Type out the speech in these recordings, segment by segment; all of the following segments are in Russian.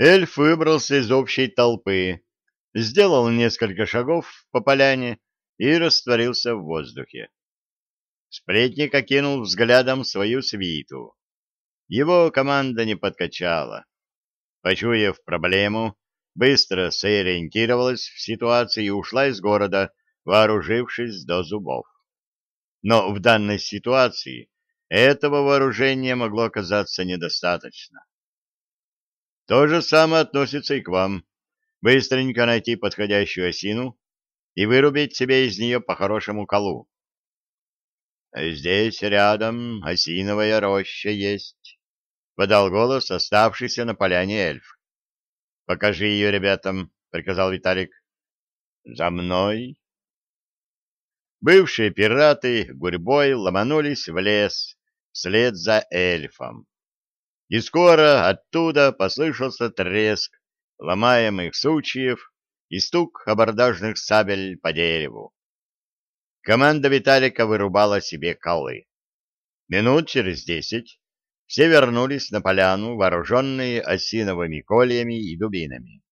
Эльф выбрался из общей толпы, сделал несколько шагов по поляне и растворился в воздухе. Сплетник окинул взглядом свою свиту. Его команда не подкачала. Почуяв проблему, быстро сориентировалась в ситуации и ушла из города, вооружившись до зубов. Но в данной ситуации этого вооружения могло оказаться недостаточно. То же самое относится и к вам. Быстренько найти подходящую осину и вырубить себе из нее по хорошему колу. Здесь рядом осиновая роща есть, — подал голос оставшийся на поляне эльф. — Покажи ее ребятам, — приказал Виталик. — За мной. Бывшие пираты гурьбой ломанулись в лес вслед за эльфом. И скоро оттуда послышался треск ломаемых сучьев и стук абордажных сабель по дереву. Команда Виталика вырубала себе колы. Минут через десять все вернулись на поляну, вооруженные осиновыми кольями и дубинами.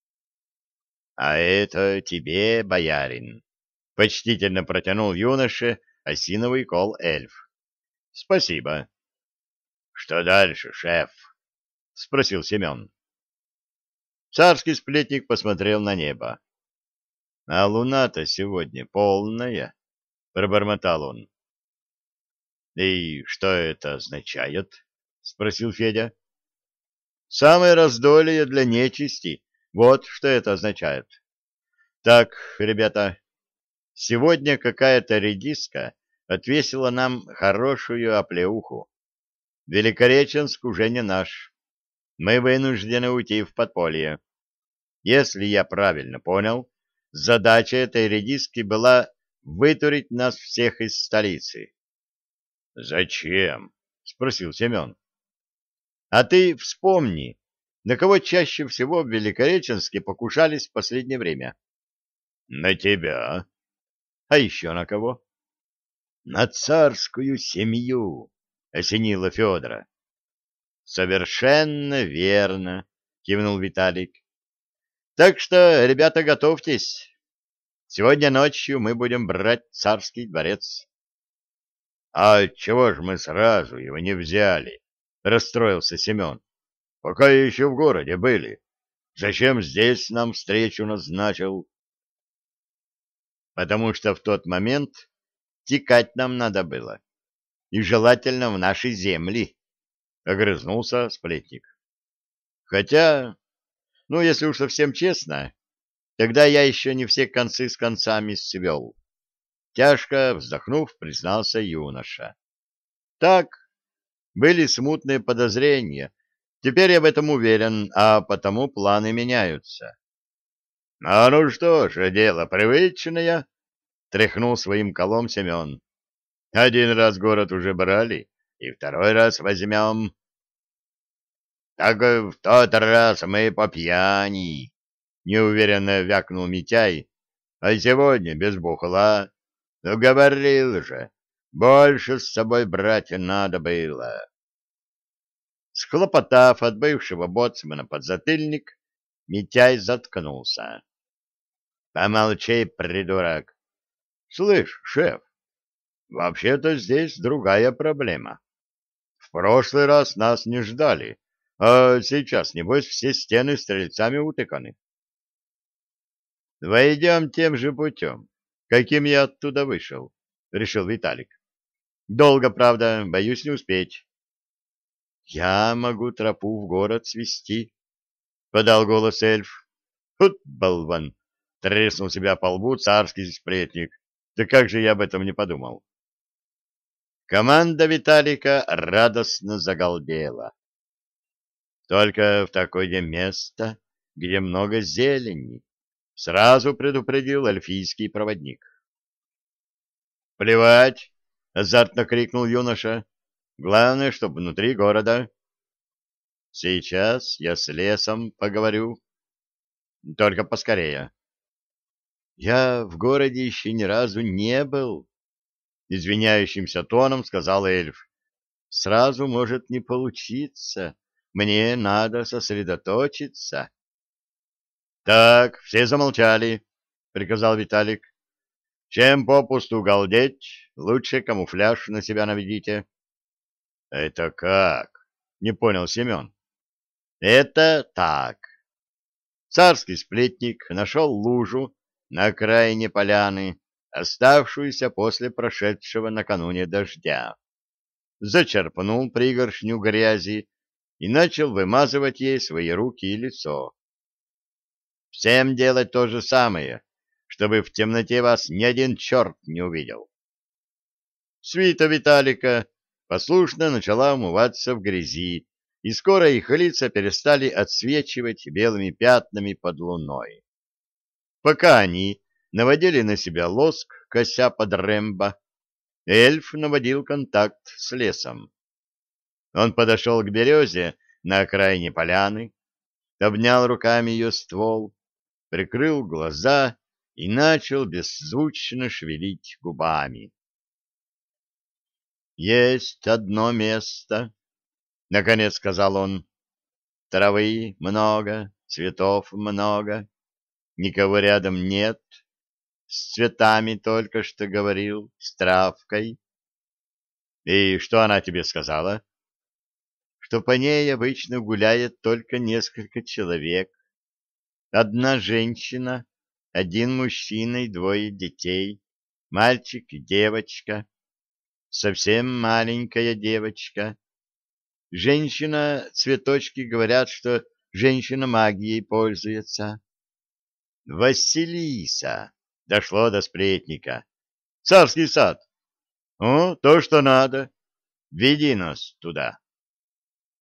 — А это тебе, боярин, — почтительно протянул юноше осиновый кол эльф. — Спасибо. — Что дальше, шеф? — спросил Семен. Царский сплетник посмотрел на небо. — А луна-то сегодня полная пробормотал он. И что это означает? спросил Федя. Самое раздолье для нечисти. Вот что это означает. Так, ребята, сегодня какая-то редиска отвесила нам хорошую оплеуху. Великореченск уже не наш. Мы вынуждены уйти в подполье. Если я правильно понял, задача этой редиски была вытурить нас всех из столицы. — Зачем? — спросил Семен. — А ты вспомни, на кого чаще всего в Великореченске покушались в последнее время? — На тебя. — А еще на кого? — На царскую семью, — осенила Федора. — Совершенно верно, — кивнул Виталик. — Так что, ребята, готовьтесь. Сегодня ночью мы будем брать царский дворец. — А чего ж мы сразу его не взяли? — расстроился Семен. — Пока еще в городе были. Зачем здесь нам встречу назначил? — Потому что в тот момент текать нам надо было. И желательно в наши земли, — огрызнулся сплетник. — Хотя, ну, если уж совсем честно, Тогда я еще не все концы с концами свел. Тяжко вздохнув, признался юноша. Так, были смутные подозрения. Теперь я в этом уверен, а потому планы меняются. — А ну что ж, дело привычное, — тряхнул своим колом Семен. — Один раз город уже брали, и второй раз возьмем. — Так в тот раз мы по пьяни, неуверенно вякнул Митяй. А сегодня без бухла. Ну, говорил же, больше с собой брать надо было. Схлопотав от бывшего боцмана подзатыльник, Митяй заткнулся. — Помолчи, придурок. — Слышь, шеф, вообще-то здесь другая проблема. В прошлый раз нас не ждали, а сейчас, небось, все стены стрельцами утыканы. — Войдем тем же путем, каким я оттуда вышел, — решил Виталик. — Долго, правда, боюсь не успеть. — Я могу тропу в город свести, — подал голос эльф. — Хут, болван! — треснул себя по лбу царский сплетник. — Да как же я об этом не подумал? Команда Виталика радостно загалдела. Только в такое место, где много зелени, Сразу предупредил эльфийский проводник. «Плевать!» — азартно крикнул юноша. «Главное, чтобы внутри города». «Сейчас я с лесом поговорю. Только поскорее». «Я в городе еще ни разу не был», — извиняющимся тоном сказал эльф. «Сразу может не получиться. Мне надо сосредоточиться». Так, все замолчали, приказал Виталик. Чем попусту галдеть, лучше камуфляж на себя наведите. Это как? Не понял Семен. Это так. Царский сплетник нашел лужу на окраине поляны, оставшуюся после прошедшего накануне дождя. Зачерпнул пригоршню грязи и начал вымазывать ей свои руки и лицо. Всем делать то же самое, чтобы в темноте вас ни один черт не увидел. Свита Виталика послушно начала умываться в грязи, и скоро их лица перестали отсвечивать белыми пятнами под луной. Пока они наводили на себя лоск, кося под Рэмбо, эльф наводил контакт с лесом. Он подошел к березе на окраине поляны, обнял руками ее ствол, прикрыл глаза и начал беззвучно шевелить губами. «Есть одно место», — наконец сказал он. «Травы много, цветов много, никого рядом нет, с цветами только что говорил, с травкой». «И что она тебе сказала?» «Что по ней обычно гуляет только несколько человек. Одна женщина, один мужчина и двое детей, мальчик и девочка, совсем маленькая девочка». Женщина, цветочки говорят, что женщина магией пользуется. Василиса. Дошло до сплетника. Царский сад. О, то, что надо. Веди нас туда.